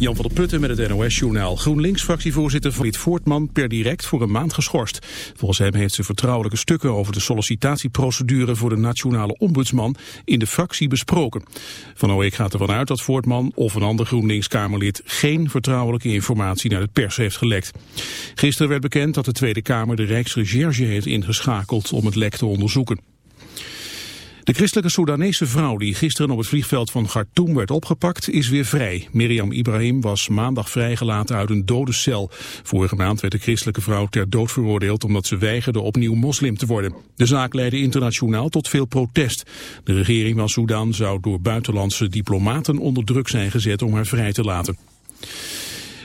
Jan van der Putten met het NOS-journaal. GroenLinks-fractievoorzitter Frit Voortman per direct voor een maand geschorst. Volgens hem heeft ze vertrouwelijke stukken over de sollicitatieprocedure voor de nationale ombudsman in de fractie besproken. Van Oeek gaat ervan uit dat Voortman of een ander GroenLinks-Kamerlid geen vertrouwelijke informatie naar de pers heeft gelekt. Gisteren werd bekend dat de Tweede Kamer de Rijksrecherche heeft ingeschakeld om het lek te onderzoeken. De christelijke Soedanese vrouw die gisteren op het vliegveld van Khartoum werd opgepakt is weer vrij. Miriam Ibrahim was maandag vrijgelaten uit een dode cel. Vorige maand werd de christelijke vrouw ter dood veroordeeld omdat ze weigerde opnieuw moslim te worden. De zaak leidde internationaal tot veel protest. De regering van Soedan zou door buitenlandse diplomaten onder druk zijn gezet om haar vrij te laten.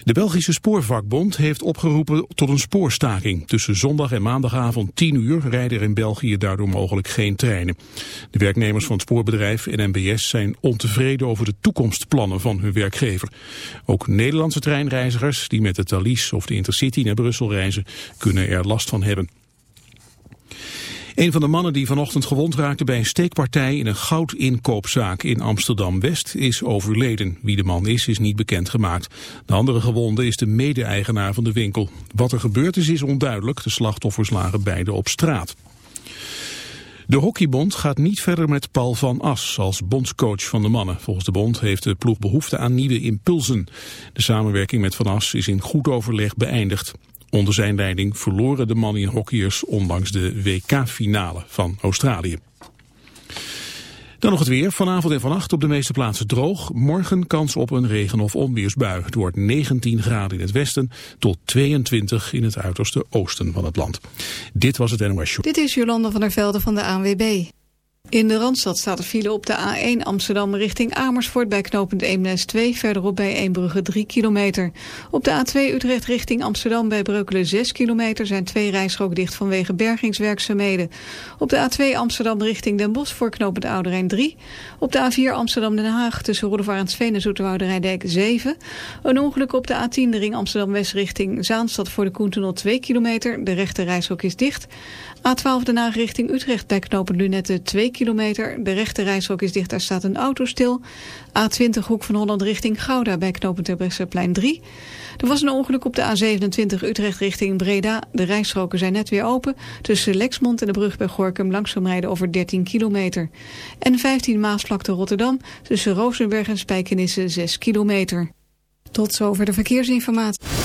De Belgische Spoorvakbond heeft opgeroepen tot een spoorstaking. Tussen zondag en maandagavond 10 uur rijden er in België daardoor mogelijk geen treinen. De werknemers van het spoorbedrijf en NBS zijn ontevreden over de toekomstplannen van hun werkgever. Ook Nederlandse treinreizigers die met de Thalys of de Intercity naar Brussel reizen kunnen er last van hebben. Een van de mannen die vanochtend gewond raakte bij een steekpartij in een goudinkoopzaak in Amsterdam-West is overleden. Wie de man is, is niet bekendgemaakt. De andere gewonde is de mede-eigenaar van de winkel. Wat er gebeurd is, is onduidelijk. De slachtoffers lagen beide op straat. De hockeybond gaat niet verder met Paul van As als bondscoach van de mannen. Volgens de bond heeft de ploeg behoefte aan nieuwe impulsen. De samenwerking met Van As is in goed overleg beëindigd. Onder zijn leiding verloren de mannen in hockeyers ondanks de WK-finale van Australië. Dan nog het weer. Vanavond en vannacht op de meeste plaatsen droog. Morgen kans op een regen- of onweersbui. Het wordt 19 graden in het westen tot 22 in het uiterste oosten van het land. Dit was het NOS Show. Dit is Jolanda van der Velde van de ANWB. In de Randstad staat er file op de A1 Amsterdam richting Amersfoort bij knooppunt Eemnes 2, verderop bij Eembrugge 3 kilometer. Op de A2 Utrecht richting Amsterdam bij Breukelen 6 kilometer zijn twee rijstroken dicht vanwege bergingswerkzaamheden. Op de A2 Amsterdam richting Den Bosch voor knooppunt Ouderijn 3. Op de A4 Amsterdam Den Haag tussen Roedevaartsveen en Zoeterwoude 7. Een ongeluk op de A10 de ring Amsterdam West richting Zaanstad voor de Koentunnel 2 kilometer. De rechte rijstrook is dicht. A12 Den Haag richting Utrecht bij knooppunt Lunette 2 kilometer. De rechte is dicht, daar staat een auto stil. A20 Hoek van Holland richting Gouda bij knooppunt Terbrechtseplein 3. Er was een ongeluk op de A27 Utrecht richting Breda. De rijstroken zijn net weer open. Tussen Lexmond en de brug bij Gorkum langzaam rijden over 13 kilometer. En 15 Maasvlakte Rotterdam tussen Rozenberg en Spijkenisse 6 kilometer. Tot zover de verkeersinformatie.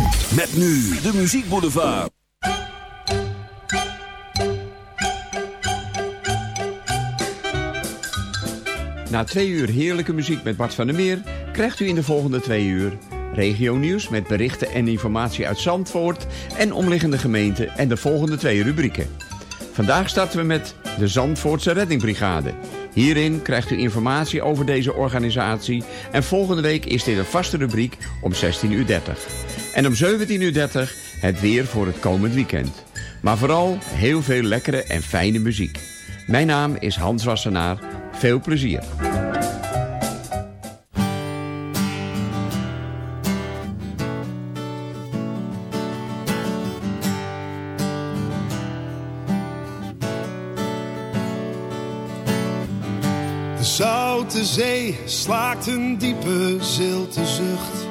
Met nu de muziekboulevard. Na twee uur heerlijke muziek met Bart van der Meer... krijgt u in de volgende twee uur... regio nieuws met berichten en informatie uit Zandvoort... en omliggende gemeenten en de volgende twee rubrieken. Vandaag starten we met de Zandvoortse Reddingbrigade... Hierin krijgt u informatie over deze organisatie en volgende week is dit een vaste rubriek om 16.30 uur. En om 17.30 uur het weer voor het komend weekend. Maar vooral heel veel lekkere en fijne muziek. Mijn naam is Hans Wassenaar. Veel plezier. De zee slaakt een diepe zilte zucht.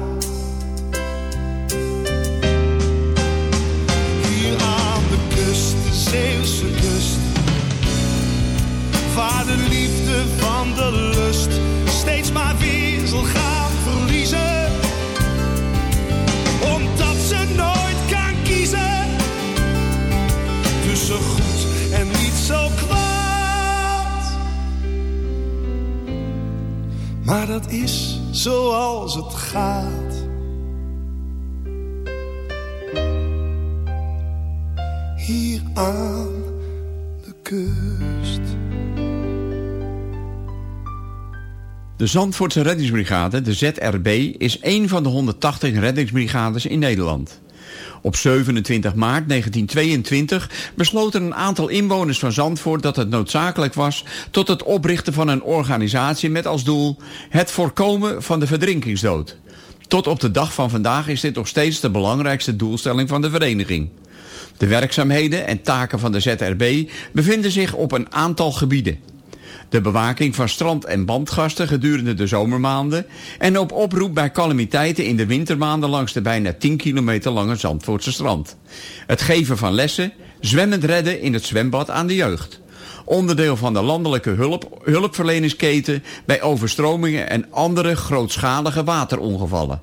Maar dat is zoals het gaat. aan de kust. De Zandvoortse reddingsbrigade, de ZRB, is een van de 180 reddingsbrigades in Nederland. Op 27 maart 1922 besloten een aantal inwoners van Zandvoort dat het noodzakelijk was tot het oprichten van een organisatie met als doel het voorkomen van de verdrinkingsdood. Tot op de dag van vandaag is dit nog steeds de belangrijkste doelstelling van de vereniging. De werkzaamheden en taken van de ZRB bevinden zich op een aantal gebieden. De bewaking van strand- en bandgasten gedurende de zomermaanden... en op oproep bij calamiteiten in de wintermaanden langs de bijna 10 kilometer lange Zandvoortse strand. Het geven van lessen, zwemmend redden in het zwembad aan de jeugd. Onderdeel van de landelijke hulp, hulpverleningsketen bij overstromingen en andere grootschalige waterongevallen.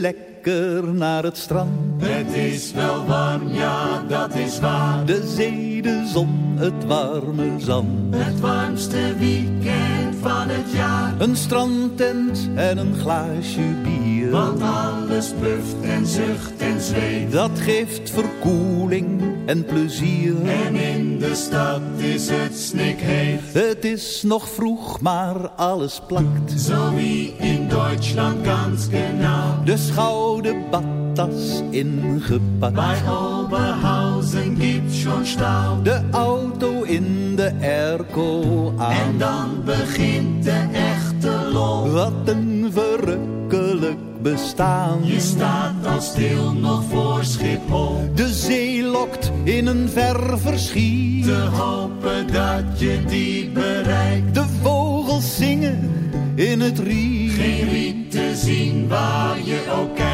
Dagje lekker naar het strand. Het is wel warm, ja dat is waar. De zee, de zon, het warme zand. Het warmste weekend van het jaar. Een strandtent en een glaasje bier. Want alles puft en zucht en zweet. Dat geeft verkoeling en plezier. En in de stad is het snikheet. Het is nog vroeg, maar alles plakt. Zo wie in Duitsland ganz genau. De schoude badtas ingepakt. Bij Oberhausen gibt's schon Stau. De auto in de airco aan. En dan begint de echte lol. Wat een verrukkelijk bestaan. Je staat al stil nog voor Schiphol. De zee lokt in een ver verschiet. Te hopen dat je die bereikt. De vogels zingen in het riet. Geen riet te zien waar je ook kijkt.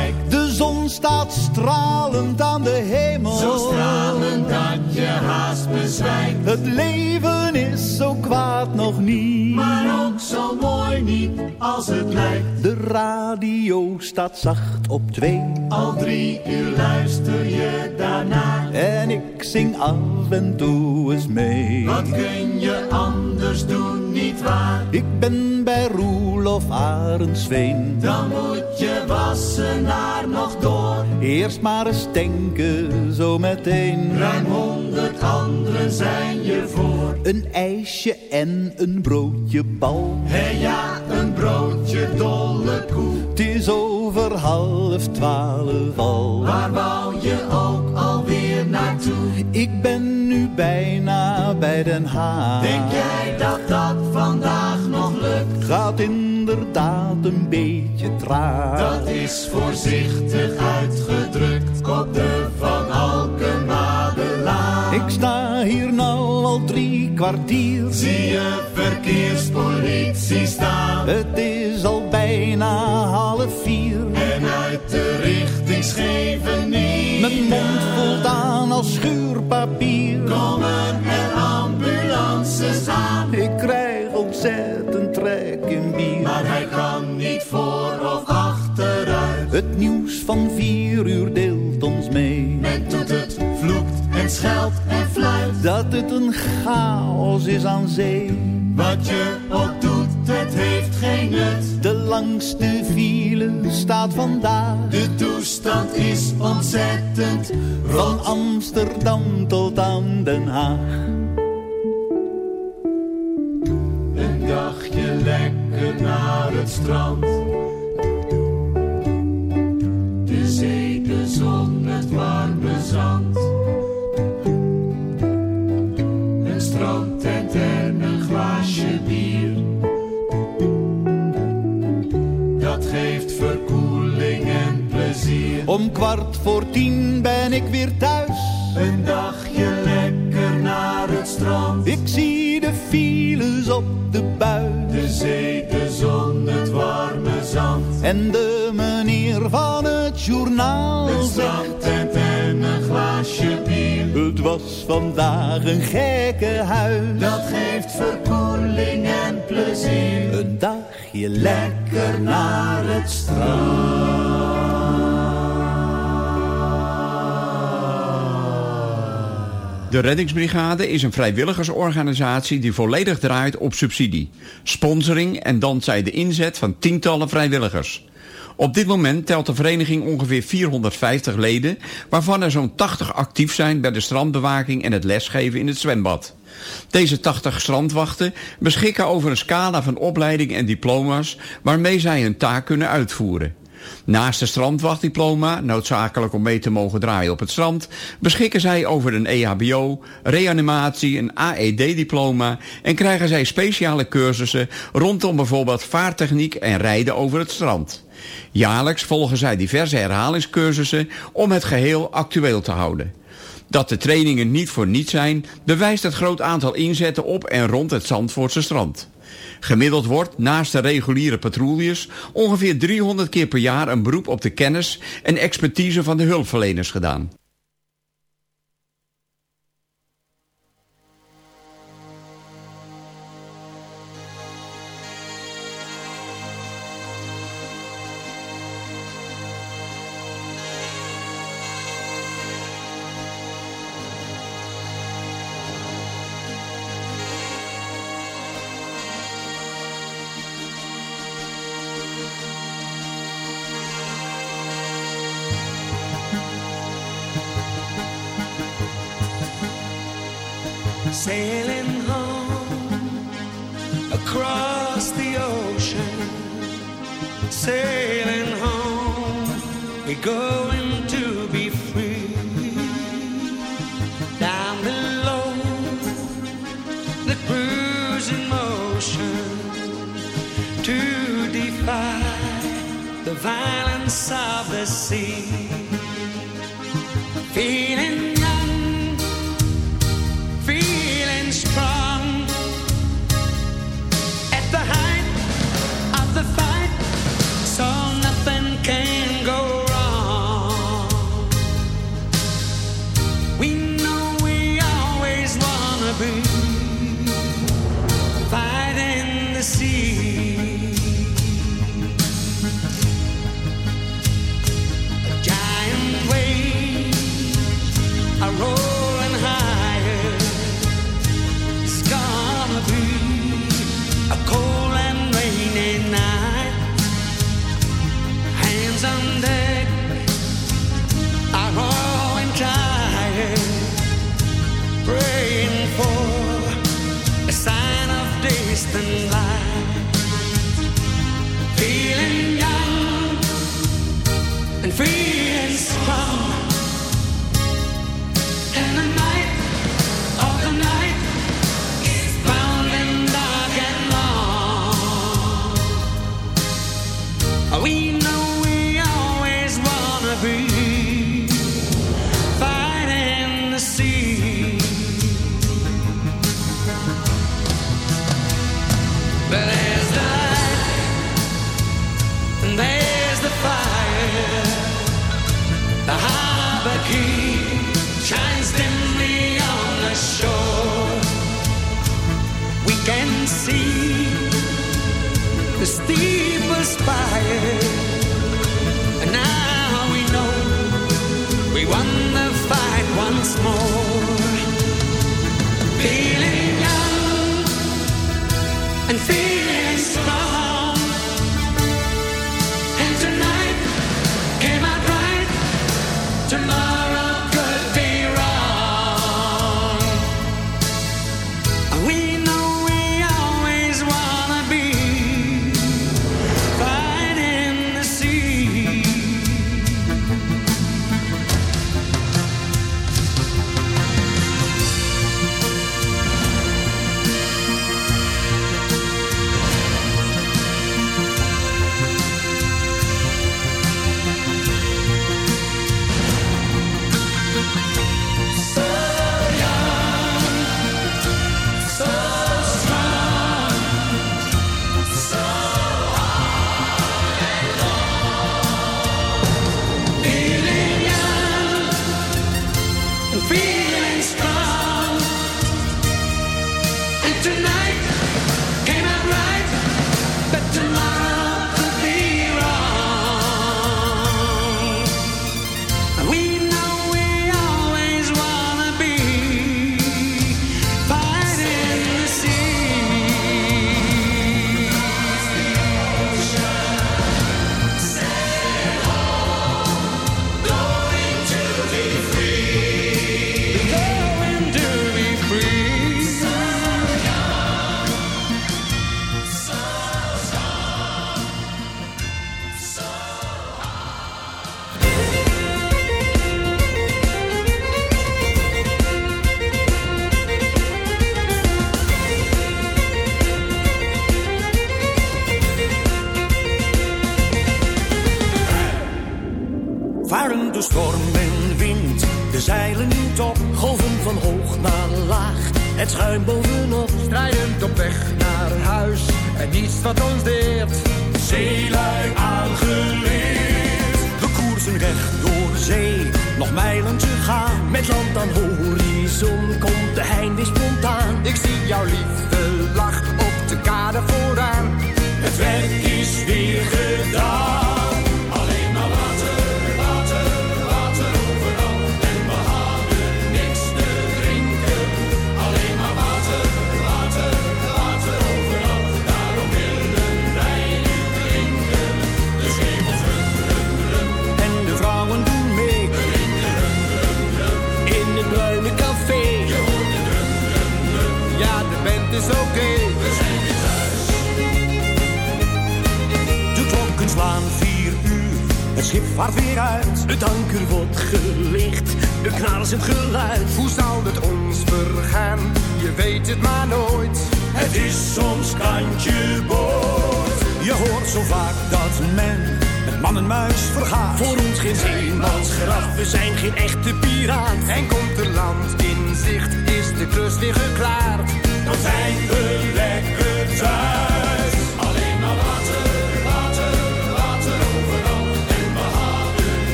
De zon staat stralend aan de hemel. Zo stralend dat je haast bezwijkt. Het leven is zo kwaad nog niet. Maar ook zo mooi niet als het lijkt. De radio staat zacht op twee. Al drie uur luister je daarna. En ik zing af en toe eens mee. Wat kun je anders doen, niet waar? Ik ben bij Roelof Arendsveen. Dan moet je Wassenaar nog door. Eerst maar eens denken, zo meteen. Ruim honderd anderen zijn je voor. Een ijsje en een broodje bal. Hé hey ja, een broodje dolle koe. Het is over half twaalf al. Waar wou je ook alweer naartoe? Ik ben nu bijna bij Den Haag. Denk jij dat dat vandaag? Gaat inderdaad een beetje traag. Dat is voorzichtig uitgedrukt op de Van Alkemadelaan. Ik sta hier nou al drie kwartier. Zie je verkeerspolitie staan? Het is al bijna half vier. En uit de Scheveningen. Mijn mond voldaan als schuurpapier. Komen er ambulances aan? Ik krijg ontzettend trek in bier. Maar hij kan niet voor of achteruit. Het nieuws van vier uur deelt ons mee. Men doet het, vloekt en scheldt en fluit. Dat het een chaos is aan zee. Wat je ook doet, het heeft geen nut. De langste file staat vandaag. De toestand is ontzettend. Van Amsterdam tot aan Den Haag. Een dagje lekker naar het strand. Om kwart voor tien ben ik weer thuis. Een dagje lekker naar het strand. Ik zie de files op de buis. De zee, de zon, het warme zand. En de meneer van het journaal Een zegt... en een glaasje bier. Het was vandaag een gekke huis. Dat geeft verkoeling en plezier. Een dagje lekker naar het strand. De Reddingsbrigade is een vrijwilligersorganisatie die volledig draait op subsidie, sponsoring en dankzij de inzet van tientallen vrijwilligers. Op dit moment telt de vereniging ongeveer 450 leden, waarvan er zo'n 80 actief zijn bij de strandbewaking en het lesgeven in het zwembad. Deze 80 strandwachten beschikken over een scala van opleiding en diploma's waarmee zij hun taak kunnen uitvoeren. Naast een strandwachtdiploma, noodzakelijk om mee te mogen draaien op het strand, beschikken zij over een EHBO, reanimatie, een AED-diploma en krijgen zij speciale cursussen rondom bijvoorbeeld vaartechniek en rijden over het strand. Jaarlijks volgen zij diverse herhalingscursussen om het geheel actueel te houden. Dat de trainingen niet voor niets zijn, bewijst het groot aantal inzetten op en rond het Zandvoortse strand. Gemiddeld wordt naast de reguliere patrouilles ongeveer 300 keer per jaar een beroep op de kennis en expertise van de hulpverleners gedaan.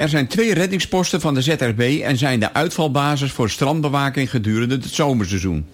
Er zijn twee reddingsposten van de ZRB en zijn de uitvalbasis voor strandbewaking gedurende het zomerseizoen.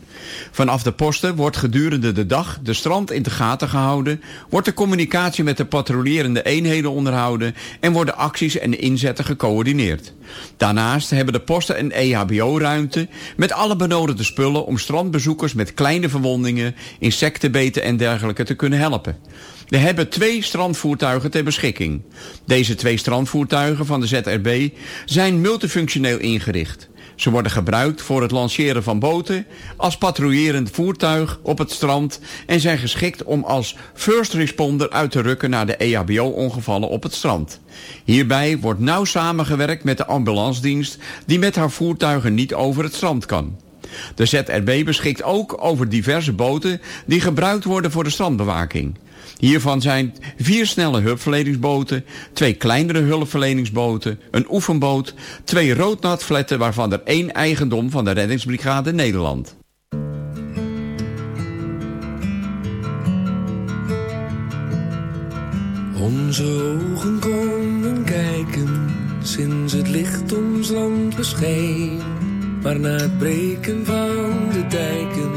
Vanaf de posten wordt gedurende de dag de strand in de gaten gehouden, wordt de communicatie met de patrouillerende eenheden onderhouden en worden acties en inzetten gecoördineerd. Daarnaast hebben de posten een EHBO-ruimte met alle benodigde spullen om strandbezoekers met kleine verwondingen, insectenbeten en dergelijke te kunnen helpen. We hebben twee strandvoertuigen ter beschikking. Deze twee strandvoertuigen van de ZRB zijn multifunctioneel ingericht. Ze worden gebruikt voor het lanceren van boten, als patrouillerend voertuig op het strand en zijn geschikt om als first responder uit te rukken naar de EHBO-ongevallen op het strand. Hierbij wordt nauw samengewerkt met de ambulancedienst die met haar voertuigen niet over het strand kan. De ZRB beschikt ook over diverse boten die gebruikt worden voor de strandbewaking. Hiervan zijn vier snelle hulpverleningsboten, twee kleinere hulpverleningsboten, een oefenboot, twee roodnatvletten waarvan er één eigendom van de reddingsbrigade Nederland. Onze ogen konden kijken sinds het licht ons land bescheen. Maar na het breken van de dijken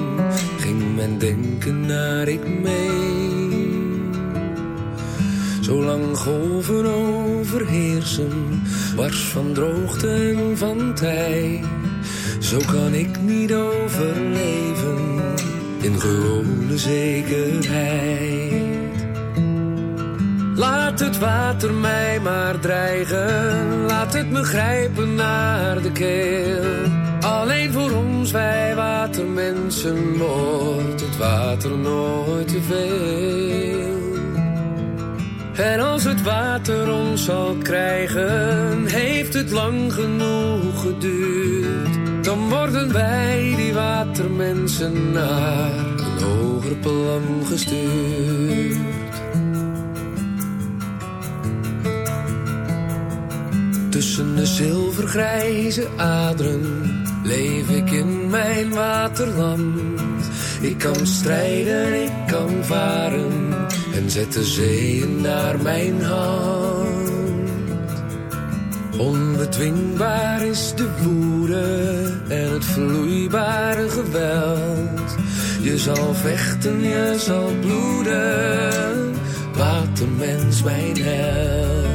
ging mijn denken naar ik mee. Zolang golven overheersen, wars van droogte en van tij. Zo kan ik niet overleven in gewone zekerheid. Laat het water mij maar dreigen, laat het me grijpen naar de keel. Alleen voor ons, wij watermensen, wordt het water nooit te veel. En als het water ons zal krijgen, heeft het lang genoeg geduurd. Dan worden wij die watermensen naar een hoger plan gestuurd. Tussen de zilvergrijze aderen leef ik in mijn waterland. Ik kan strijden, ik kan varen en zet de zeeën naar mijn hand. Onbedwingbaar is de woede en het vloeibare geweld. Je zal vechten, je zal bloeden, watermens mijn held.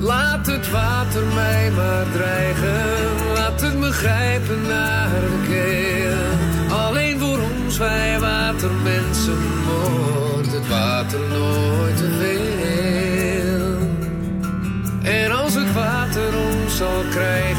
Laat het water mij maar dreigen, laat het me grijpen naar de keel. Alleen ons, wij watermensen, wordt het water nooit te veel. En als het water ons zal krijgen,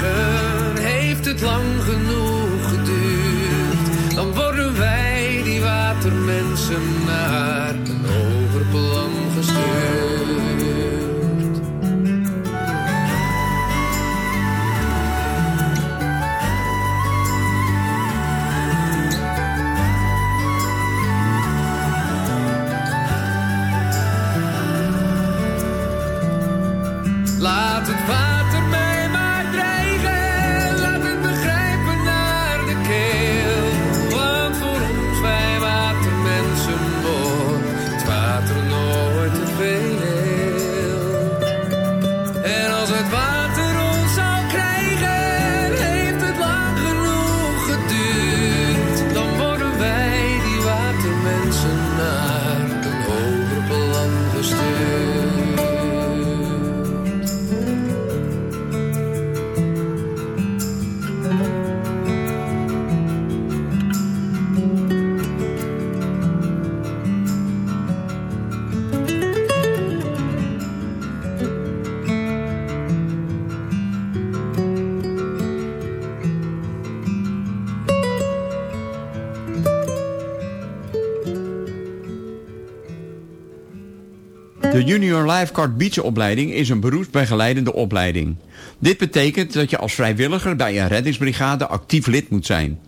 De Junior Lifeguard Beachopleiding is een beroepsbegeleidende opleiding. Dit betekent dat je als vrijwilliger bij een reddingsbrigade actief lid moet zijn.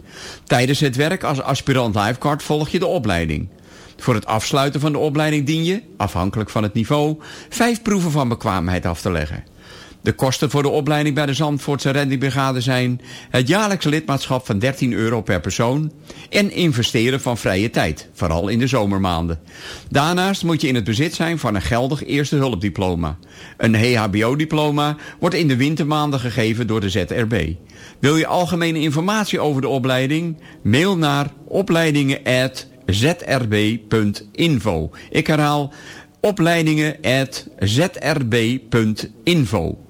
Tijdens het werk als aspirant lifeguard volg je de opleiding. Voor het afsluiten van de opleiding dien je, afhankelijk van het niveau, vijf proeven van bekwaamheid af te leggen. De kosten voor de opleiding bij de Zandvoortse Reddingbrigade zijn... het jaarlijkse lidmaatschap van 13 euro per persoon... en investeren van vrije tijd, vooral in de zomermaanden. Daarnaast moet je in het bezit zijn van een geldig eerste hulpdiploma. Een EHBO-diploma wordt in de wintermaanden gegeven door de ZRB. Wil je algemene informatie over de opleiding? Mail naar opleidingen.zrb.info. Ik herhaal opleidingen.zrb.info.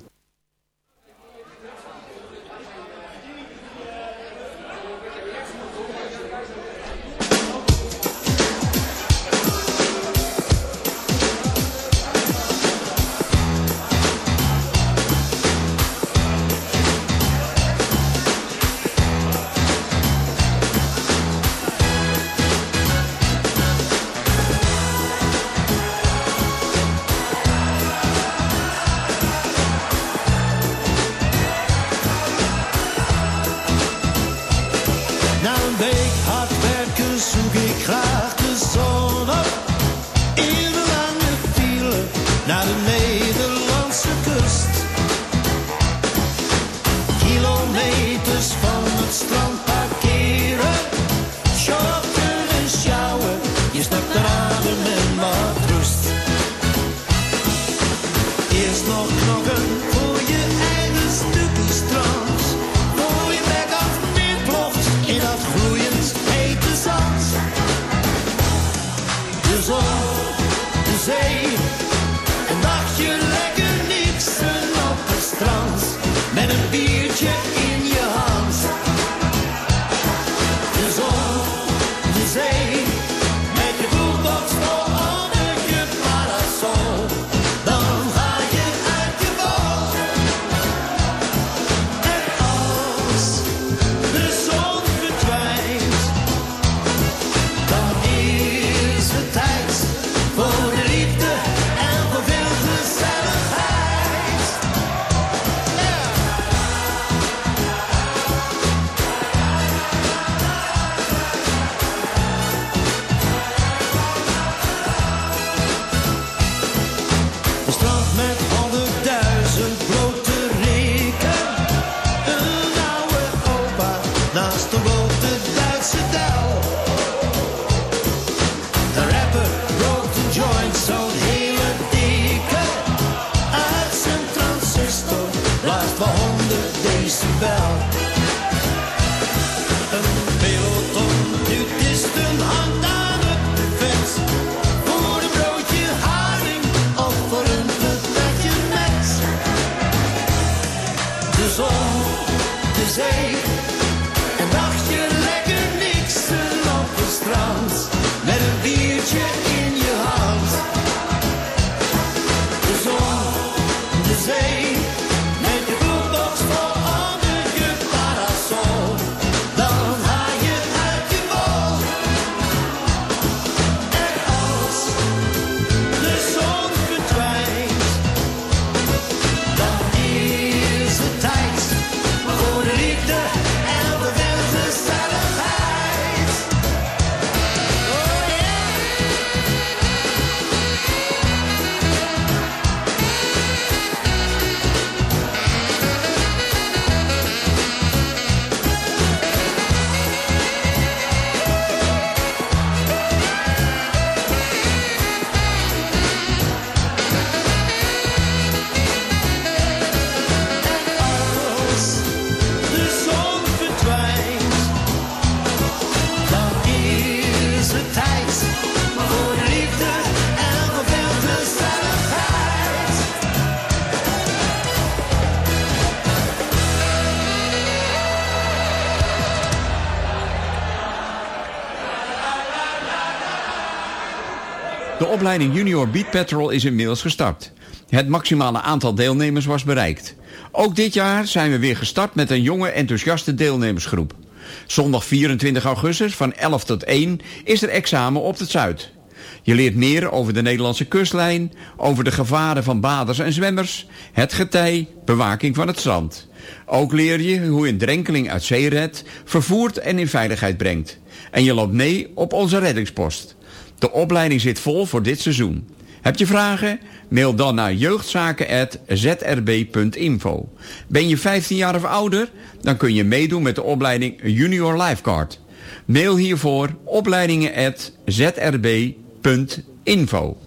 opleiding Junior Beat Patrol is inmiddels gestart. Het maximale aantal deelnemers was bereikt. Ook dit jaar zijn we weer gestart met een jonge enthousiaste deelnemersgroep. Zondag 24 augustus van 11 tot 1 is er examen op het Zuid. Je leert meer over de Nederlandse kustlijn, over de gevaren van baders en zwemmers, het getij, bewaking van het strand. Ook leer je hoe een drenkeling uit zee redt, vervoert en in veiligheid brengt. En je loopt mee op onze reddingspost. De opleiding zit vol voor dit seizoen. Heb je vragen? Mail dan naar jeugdzaken.zrb.info. Ben je 15 jaar of ouder? Dan kun je meedoen met de opleiding Junior Lifeguard. Mail hiervoor opleidingen.zrb.info.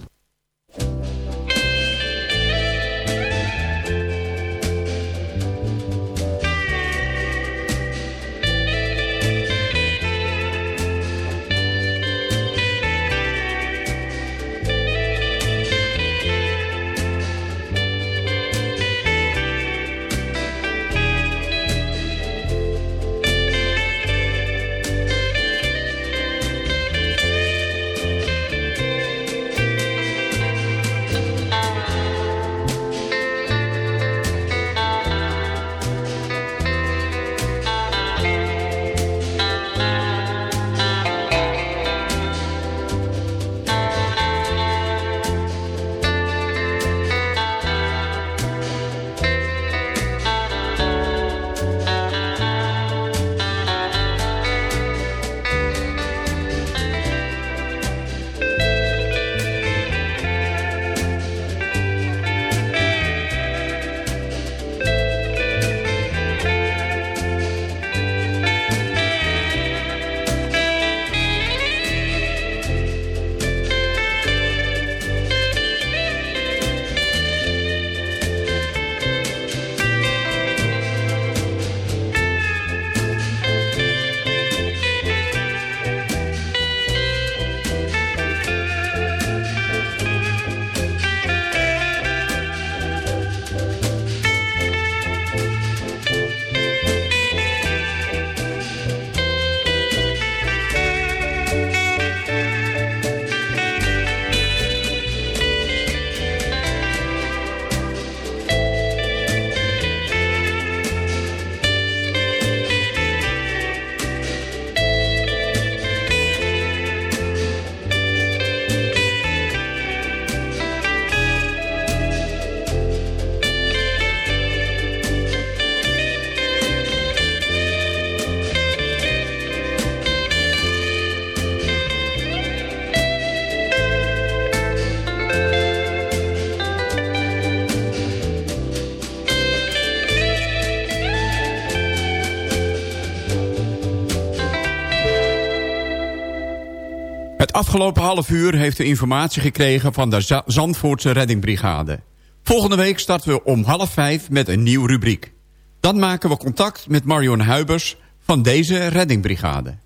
afgelopen half uur heeft u informatie gekregen van de Za- Zandvoortse Reddingbrigade. Volgende week starten we om half vijf met een nieuwe rubriek. Dan maken we contact met Marion Huibers van deze Reddingbrigade.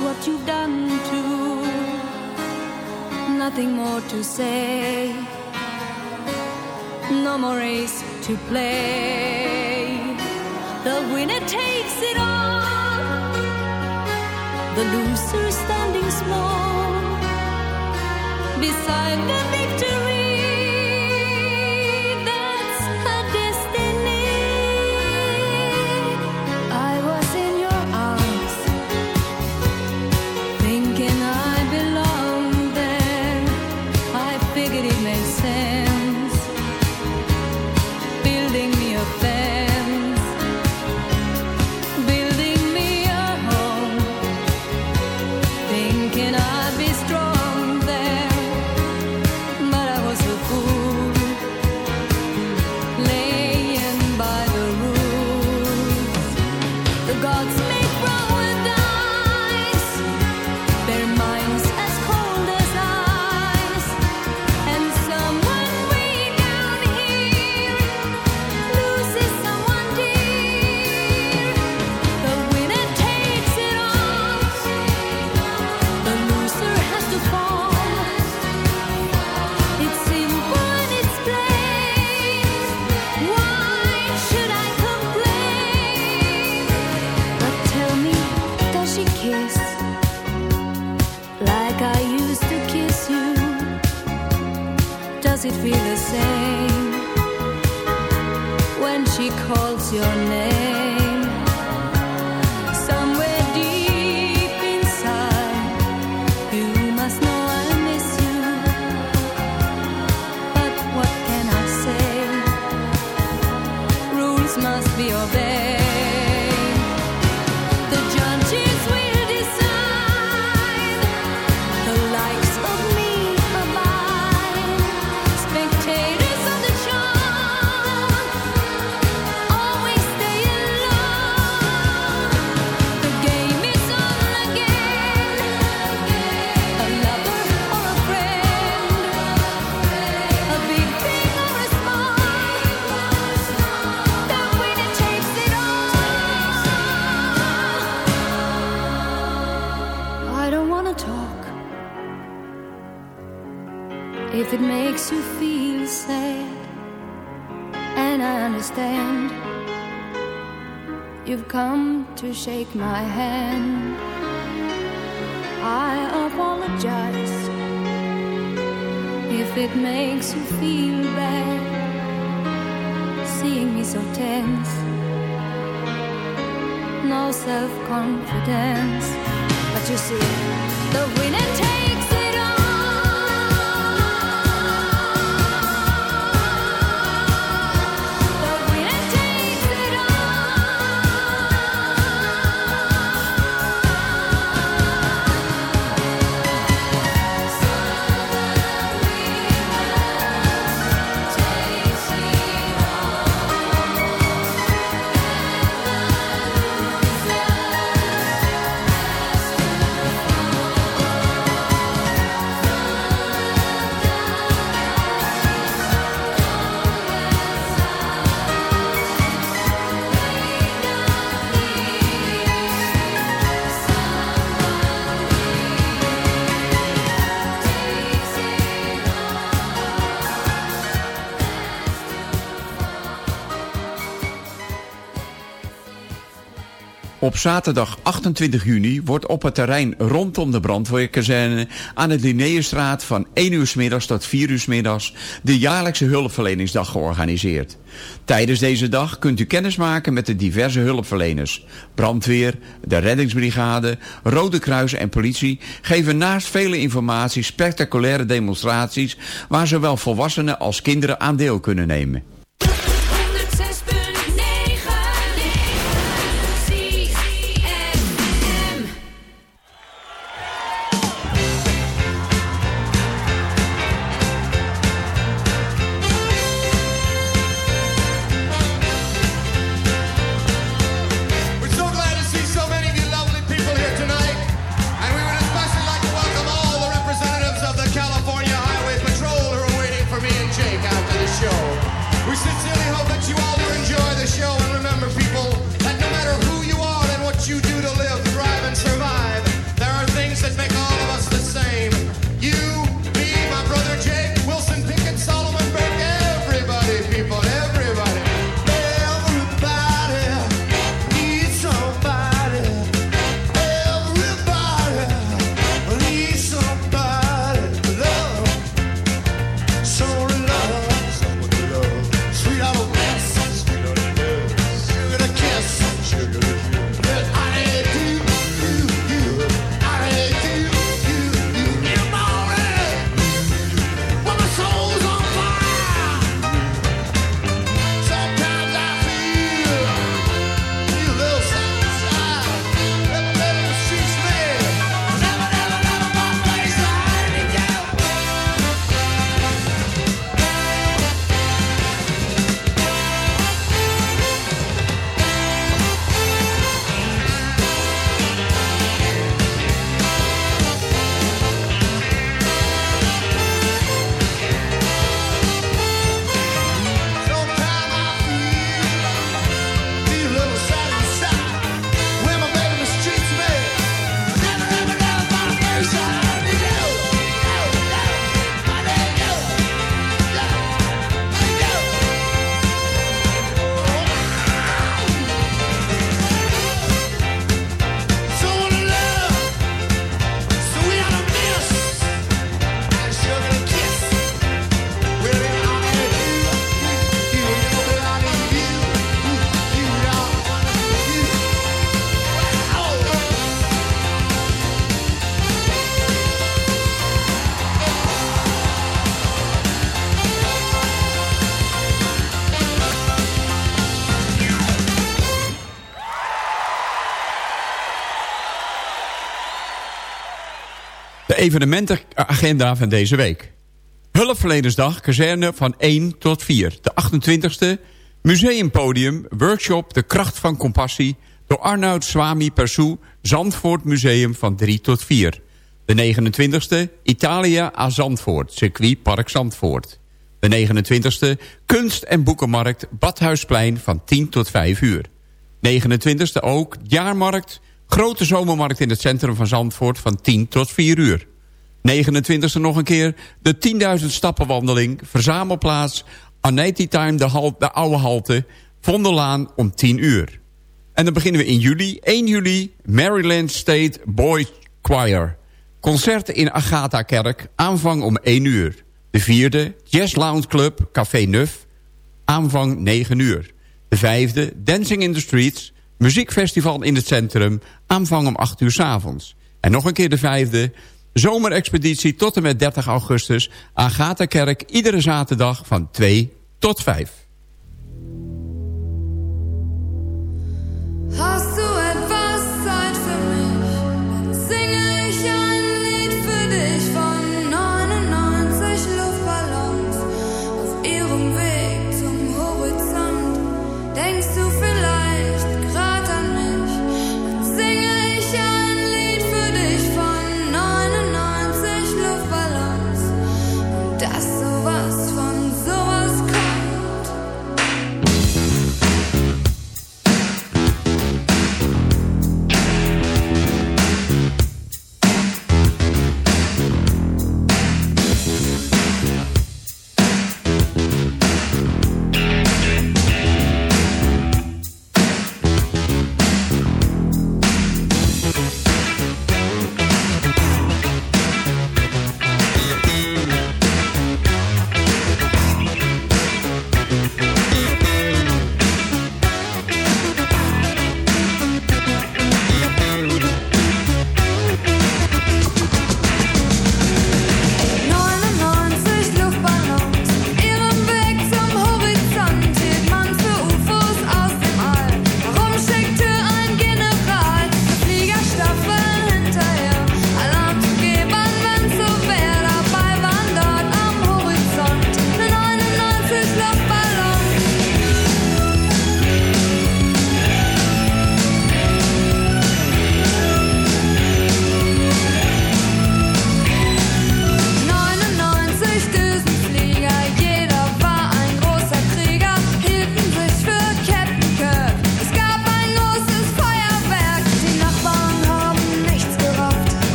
What you've done too. Nothing more to say, no more race to play. The winner takes it all, the loser standing small beside the victory. Seeing me so tense, no self confidence. But you see, the winner zaterdag 28 juni wordt op het terrein rondom de brandweerkazerne aan de Linnaeusstraat van 1 uur 's middags tot 4 uur 's middags de jaarlijkse hulpverleningsdag georganiseerd. Tijdens deze dag kunt u kennis maken met de diverse hulpverleners. Brandweer, de reddingsbrigade, Rode Kruis en politie geven naast vele informatie spectaculaire demonstraties waar zowel volwassenen als kinderen aan deel kunnen nemen. Evenementenagenda van deze week. Hulpverlenersdag, kazerne van 1 tot 4. De 28e, museumpodium, workshop De Kracht van Compassie... door Arnoud Swami Persoe, Zandvoort Museum van 3 tot 4. De 29e, Italia a Zandvoort, circuit Park Zandvoort. De 29e, kunst- en boekenmarkt Badhuisplein van 10 tot 5 uur. 29e ook, jaarmarkt, grote zomermarkt in het centrum van Zandvoort van 10 tot 4 uur. 29e nog een keer, de 10.000 stappenwandeling, verzamelplaats, Aneti Time, de, hal, de oude halte, Vondellaan om 10 uur. En dan beginnen we in juli, 1 juli, Maryland State Boys Choir. Concerten in Agatha-kerk, aanvang om 1 uur. De vierde, Jazz Lounge Club, Café Nuf, aanvang 9 uur. De vijfde, Dancing in the Streets, muziekfestival in het centrum, aanvang om 8 uur s avonds. En nog een keer de vijfde, zomerexpeditie tot en met 30 augustus, Agatha-kerk, iedere zaterdag van 2 tot 5.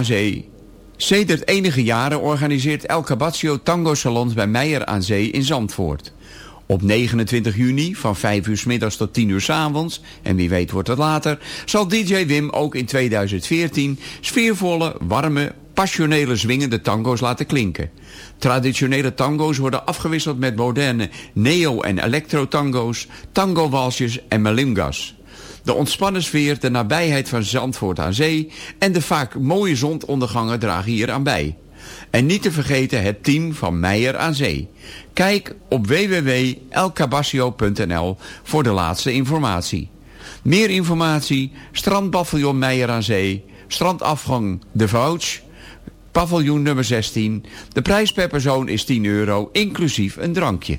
Aan Zee. Sedert enige jaren organiseert El Cabaccio Tango Salons bij Meijer aan Zee in Zandvoort. Op 29 juni van 5 uur middags tot 10 uur s avonds, en wie weet wordt het later, zal DJ Wim ook in 2014 sfeervolle, warme, passionele zwingende tango's laten klinken. Traditionele tango's worden afgewisseld met moderne neo- en electro-tango's, tango-walsjes en melingas. De ontspannen sfeer, de nabijheid van Zandvoort aan zee en de vaak mooie zonsondergangen dragen hier aan bij. En niet te vergeten het team van Meijer aan Zee. Kijk op www.elcabasio.nl voor de laatste informatie. Meer informatie, strandpaviljoen Meijer aan Zee, strandafgang De Vouch, paviljoen nummer 16. De prijs per persoon is 10 euro, inclusief een drankje.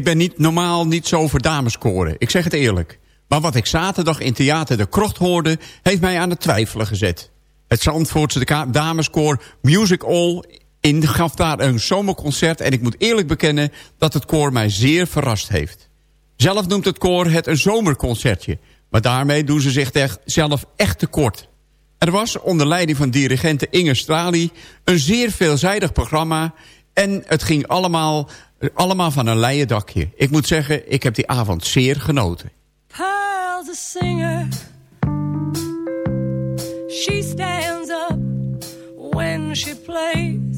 Ik ben niet, normaal niet zo voor dameskoren. Ik zeg het eerlijk. Maar wat ik zaterdag in Theater de Krocht hoorde... heeft mij aan het twijfelen gezet. Het Zandvoortse dameskoor Music All in gaf daar een zomerconcert... en ik moet eerlijk bekennen dat het koor mij zeer verrast heeft. Zelf noemt het koor het een zomerconcertje... maar daarmee doen ze zich zelf echt tekort. Er was onder leiding van dirigente Inge Strali... een zeer veelzijdig programma... en het ging allemaal, allemaal van een leien dakje. Ik moet zeggen, ik heb die avond zeer genoten. She stands up when she plays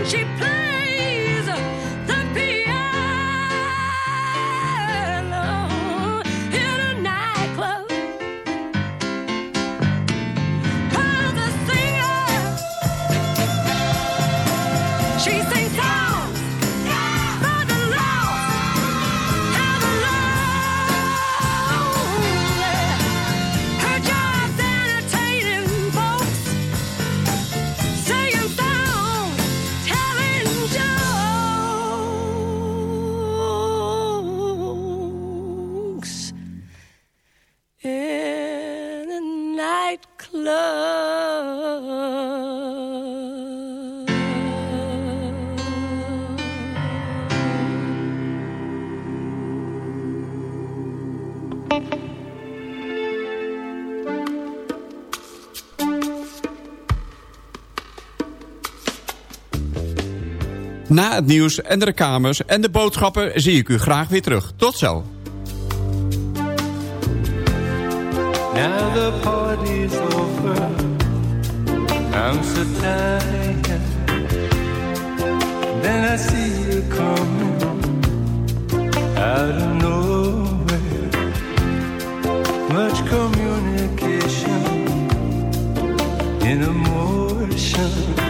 when she plays Na het nieuws en de reclames en de boodschappen zie ik u graag weer terug. Tot zo. Now the party's over. I'm so tired. Then I see you coming out of nowhere. Much communication in emotion.